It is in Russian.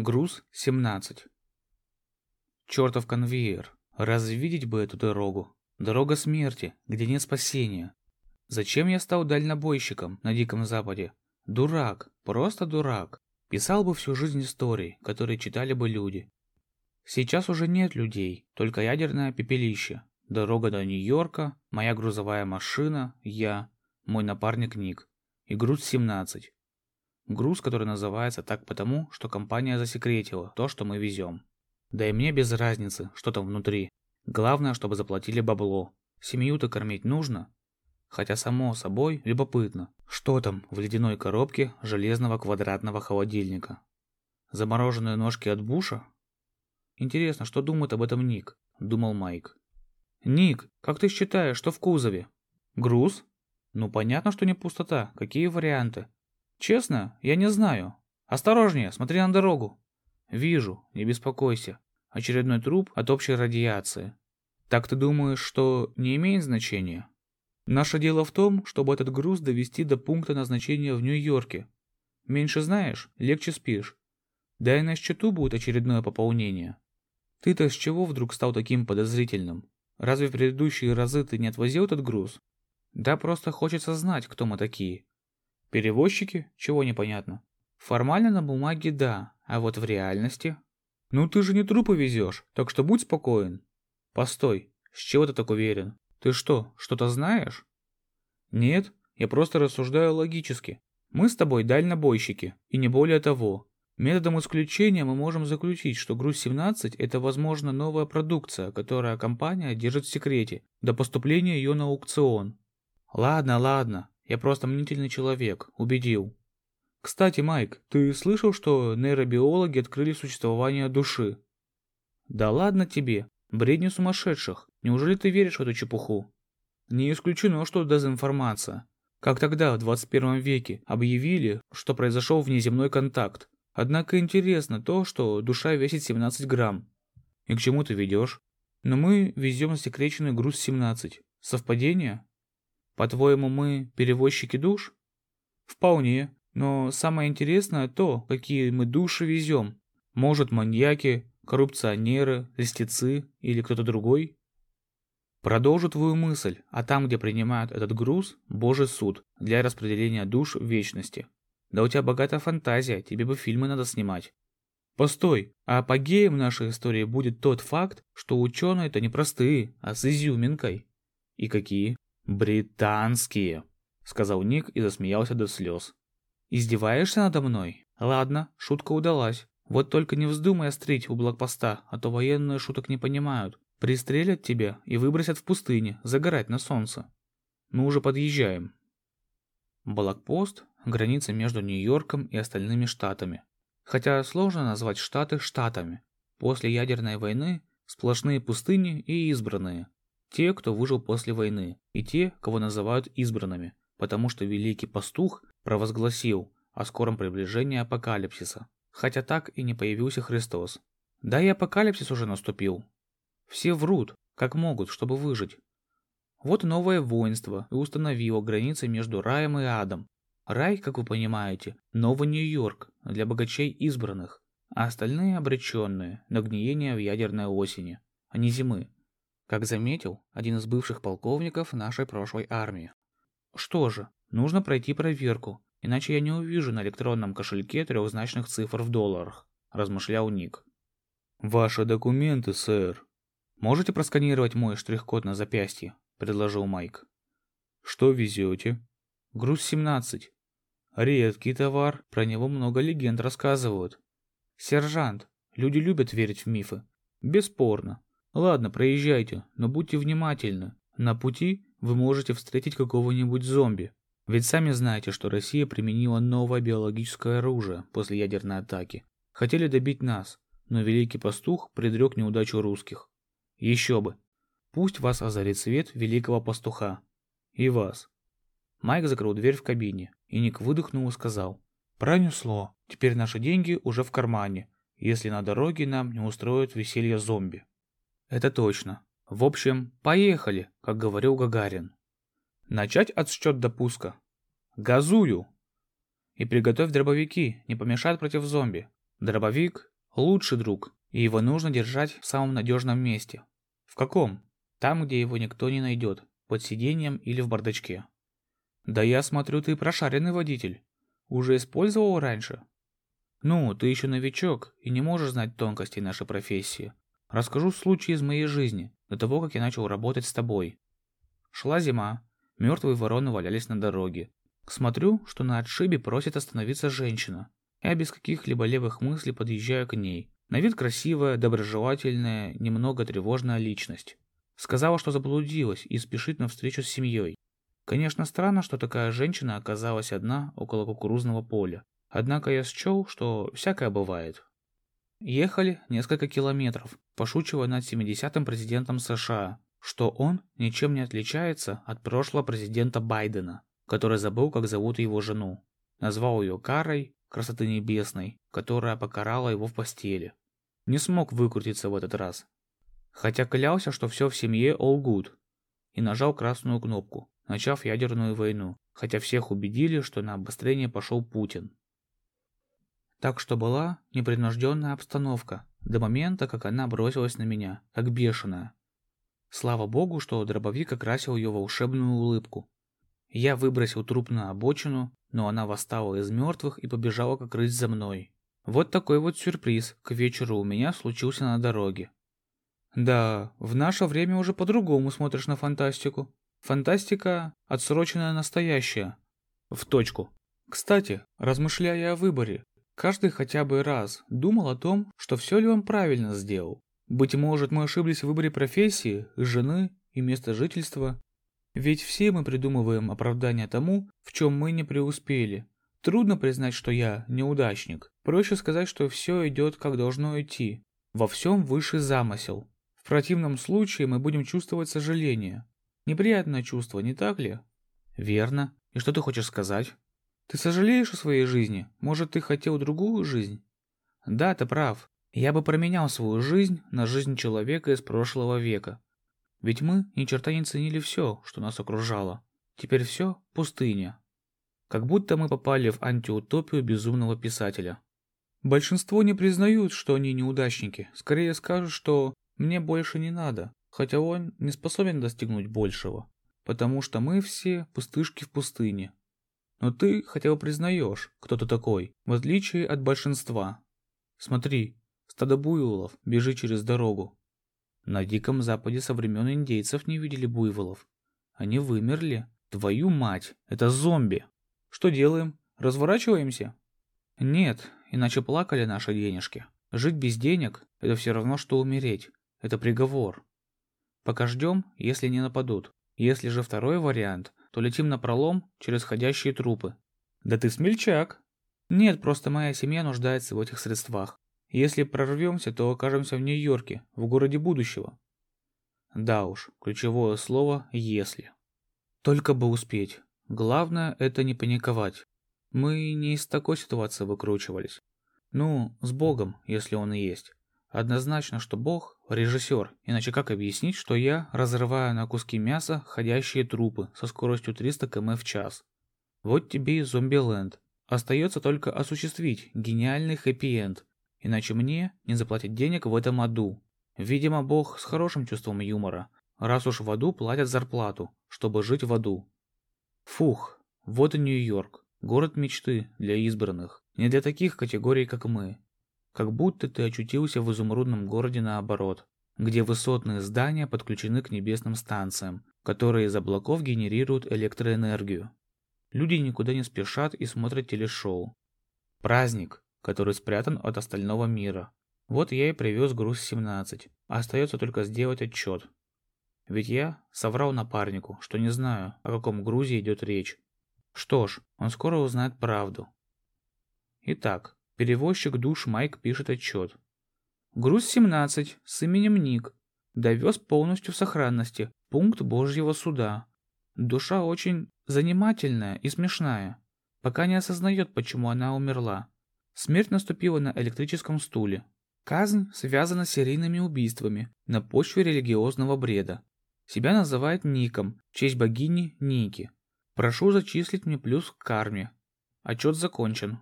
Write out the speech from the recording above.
Груз 17. Чертов конвейер. Разве видеть бы эту дорогу? Дорога смерти, где нет спасения. Зачем я стал дальнобойщиком на Диком Западе? Дурак, просто дурак. Писал бы всю жизнь истории, которые читали бы люди. Сейчас уже нет людей, только ядерное пепелище. Дорога до Нью-Йорка, моя грузовая машина, я, мой напарник Ник и груз 17. Груз, который называется так потому, что компания засекретила то, что мы везем. Да и мне без разницы, что там внутри. Главное, чтобы заплатили бабло. Семью-то кормить нужно. Хотя, само собой, любопытно, что там в ледяной коробке железного квадратного холодильника. Замороженные ножки от Буша? Интересно, что думает об этом Ник? Думал Майк. Ник, как ты считаешь, что в кузове? Груз? Ну, понятно, что не пустота. Какие варианты? Честно, я не знаю. Осторожнее, смотри на дорогу. Вижу, не беспокойся. Очередной труп от общей радиации. Так ты думаешь, что не имеет значения? Наше дело в том, чтобы этот груз довести до пункта назначения в Нью-Йорке. Меньше знаешь, легче спишь. Да и на счету будет очередное пополнение. Ты-то с чего вдруг стал таким подозрительным? Разве в предыдущие разы ты не отвозил этот груз? Да просто хочется знать, кто мы такие. Перевозчики? Чего непонятно? Формально на бумаге да, а вот в реальности? Ну ты же не трупы везешь, так что будь спокоен. Постой, с чего ты так уверен? Ты что, что-то знаешь? Нет, я просто рассуждаю логически. Мы с тобой дальнобойщики, и не более того. Методом исключения мы можем заключить, что Груз-17 – это, возможно, новая продукция, которую компания держит в секрете, до поступления ее на аукцион. Ладно, ладно, я просто мнительный человек, убедил. Кстати, Майк, ты слышал, что нейробиологи открыли существование души? Да ладно тебе, бредни сумасшедших. Неужели ты веришь в эту чепуху? Не исключено, что дезинформация. Как тогда, в 21 веке, объявили, что произошел внеземной контакт, Однако интересно то, что душа весит 17 грамм. И к чему ты ведешь? Но мы везем засекреченный груз 17. Совпадение? По-твоему, мы перевозчики душ? Вполне. Но самое интересное то, какие мы души везем. Может, маньяки, коррупционеры, листицы или кто-то другой? Продолжу твою мысль, а там, где принимают этот груз, Божий суд для распределения душ в вечности. Да у тебя богатая фантазия, тебе бы фильмы надо снимать. Постой, а апогеем нашей истории будет тот факт, что ученые-то не простые, а с изюминкой. И какие? Британские, сказал Ник и засмеялся до слез. Издеваешься надо мной? Ладно, шутка удалась. Вот только не вздумай острить у блокпоста, а то военные шуток не понимают. Пристрелят тебя и выбросят в пустыне, загорать на солнце. Мы уже подъезжаем. Блокпост граница между Нью-Йорком и остальными штатами. Хотя сложно назвать штаты штатами. После ядерной войны сплошные пустыни и избранные. Те, кто выжил после войны, и те, кого называют избранными, потому что Великий Пастух провозгласил о скором приближении апокалипсиса. Хотя так и не появился Христос. Да и апокалипсис уже наступил. Все врут, как могут, чтобы выжить. Вот новое воинство и установило границы между раем и адом, Рай, как вы понимаете, новый Нью-Йорк для богачей избранных, а остальные обреченные на гниение в ядерной осени, а не зимы, как заметил один из бывших полковников нашей прошлой армии. Что же, нужно пройти проверку, иначе я не увижу на электронном кошельке трехзначных цифр в долларах, размышлял Ник. Ваши документы, сэр. Можете просканировать мой штрих-код на запястье, предложил Майк. Что везете? Груз 17. Редкий товар, про него много легенд рассказывают. Сержант, люди любят верить в мифы. Бесспорно. Ладно, проезжайте, но будьте внимательны. На пути вы можете встретить какого-нибудь зомби. Ведь сами знаете, что Россия применила новое биологическое оружие после ядерной атаки. Хотели добить нас, но Великий Пастух предрек неудачу русских. Еще бы. Пусть вас озарит свет Великого Пастуха. И вас. Майк закрыл дверь в кабине, и Ник выдохнул и сказал. «Пронесло. Теперь наши деньги уже в кармане, если на дороге нам не устроят веселье зомби». «Это точно. В общем, поехали, как говорил Гагарин. Начать отсчет до пуска. Газую!» «И приготовь дробовики, не помешают против зомби. Дробовик, лучший друг, и его нужно держать в самом надежном месте. В каком? Там, где его никто не найдет, под сиденьем или в бардачке. Да я смотрю, ты прошаренный водитель. Уже использовал раньше? Ну, ты еще новичок и не можешь знать тонкостей нашей профессии. Расскажу случай из моей жизни, до того, как я начал работать с тобой. Шла зима, мертвые вороны валялись на дороге. Смотрю, что на отшибе просит остановиться женщина. Я без каких-либо левых мыслей подъезжаю к ней. На вид красивая, доброжелательная, немного тревожная личность. Сказала, что заблудилась и спешит на встречу с семьей. Конечно, странно, что такая женщина оказалась одна около кукурузного поля. Однако я счел, что всякое бывает. Ехали несколько километров, пошучивая над 70-м президентом США, что он ничем не отличается от прошлого президента Байдена, который забыл, как зовут его жену. Назвал ее Карой, красоты небесной, которая покарала его в постели. Не смог выкрутиться в этот раз. Хотя клялся, что все в семье all good. И нажал красную кнопку, начав ядерную войну, хотя всех убедили, что на обострение пошел Путин. Так что была непринужденная обстановка, до момента, как она бросилась на меня, как бешеная. Слава богу, что дробовик окрасил ее волшебную улыбку. Я выбросил труп на обочину, но она восстала из мертвых и побежала как рысь за мной. Вот такой вот сюрприз к вечеру у меня случился на дороге. Да, в наше время уже по-другому смотришь на фантастику. Фантастика – отсроченная настоящая. В точку. Кстати, размышляя о выборе, каждый хотя бы раз думал о том, что все ли он правильно сделал. Быть может, мы ошиблись в выборе профессии, жены и места жительства. Ведь все мы придумываем оправдания тому, в чем мы не преуспели. Трудно признать, что я неудачник. Проще сказать, что все идет как должно идти. Во всем высший замысел. В противном случае мы будем чувствовать сожаление. Неприятное чувство, не так ли? Верно. И что ты хочешь сказать? Ты сожалеешь о своей жизни? Может, ты хотел другую жизнь? Да, ты прав. Я бы променял свою жизнь на жизнь человека из прошлого века. Ведь мы ни черта не ценили все, что нас окружало. Теперь все пустыня. Как будто мы попали в антиутопию безумного писателя. Большинство не признают, что они неудачники. Скорее скажут, что «мне больше не надо», хотя он не способен достигнуть большего. Потому что мы все пустышки в пустыне. Но ты хотя бы признаешь, кто ты такой, в отличие от большинства. Смотри, Стадо буйволов бежит через дорогу. На Диком Западе со времен индейцев не видели буйволов. Они вымерли. Твою мать, это зомби. Что делаем? Разворачиваемся? Нет, иначе плакали наши денежки. Жить без денег – это все равно, что умереть. Это приговор. Пока ждем, если не нападут. Если же второй вариант, то летим на пролом через ходящие трупы. Да ты смельчак. Нет, просто моя семья нуждается в этих средствах. Если прорвемся, то окажемся в Нью-Йорке, в городе будущего. Да уж, ключевое слово «если». Только бы успеть. Главное – это не паниковать. Мы не из такой ситуации выкручивались. Ну, с Богом, если он и есть. Однозначно, что Бог – режиссер, иначе как объяснить, что я разрываю на куски мяса ходящие трупы со скоростью 300 км в час? Вот тебе и зомби-ленд. Остается только осуществить гениальный хэппи-энд, Иначе мне не заплатят денег в этом аду. Видимо, бог с хорошим чувством юмора, раз уж в аду платят зарплату, чтобы жить в аду. Фух, вот и Нью-Йорк, город мечты для избранных, не для таких категорий, как мы. Как будто ты очутился в изумрудном городе наоборот, где высотные здания подключены к небесным станциям, которые из облаков генерируют электроэнергию. Люди никуда не спешат и смотрят телешоу. Праздник, который спрятан от остального мира. Вот я и привез груз 17. Остается только сделать отчет. Ведь я соврал напарнику, что не знаю, о каком грузе идет речь. Что ж, он скоро узнает правду. Итак, перевозчик душ Майк пишет отчет. Груз 17 с именем Ник. Довез полностью в сохранности. Пункт Божьего суда. Душа очень занимательная и смешная. Пока не осознает, почему она умерла. Смерть наступила на электрическом стуле. Казнь связана с серийными убийствами на почве религиозного бреда. Себя называет Ником, в честь богини Ники. Прошу зачислить мне плюс к карме. Отчет закончен.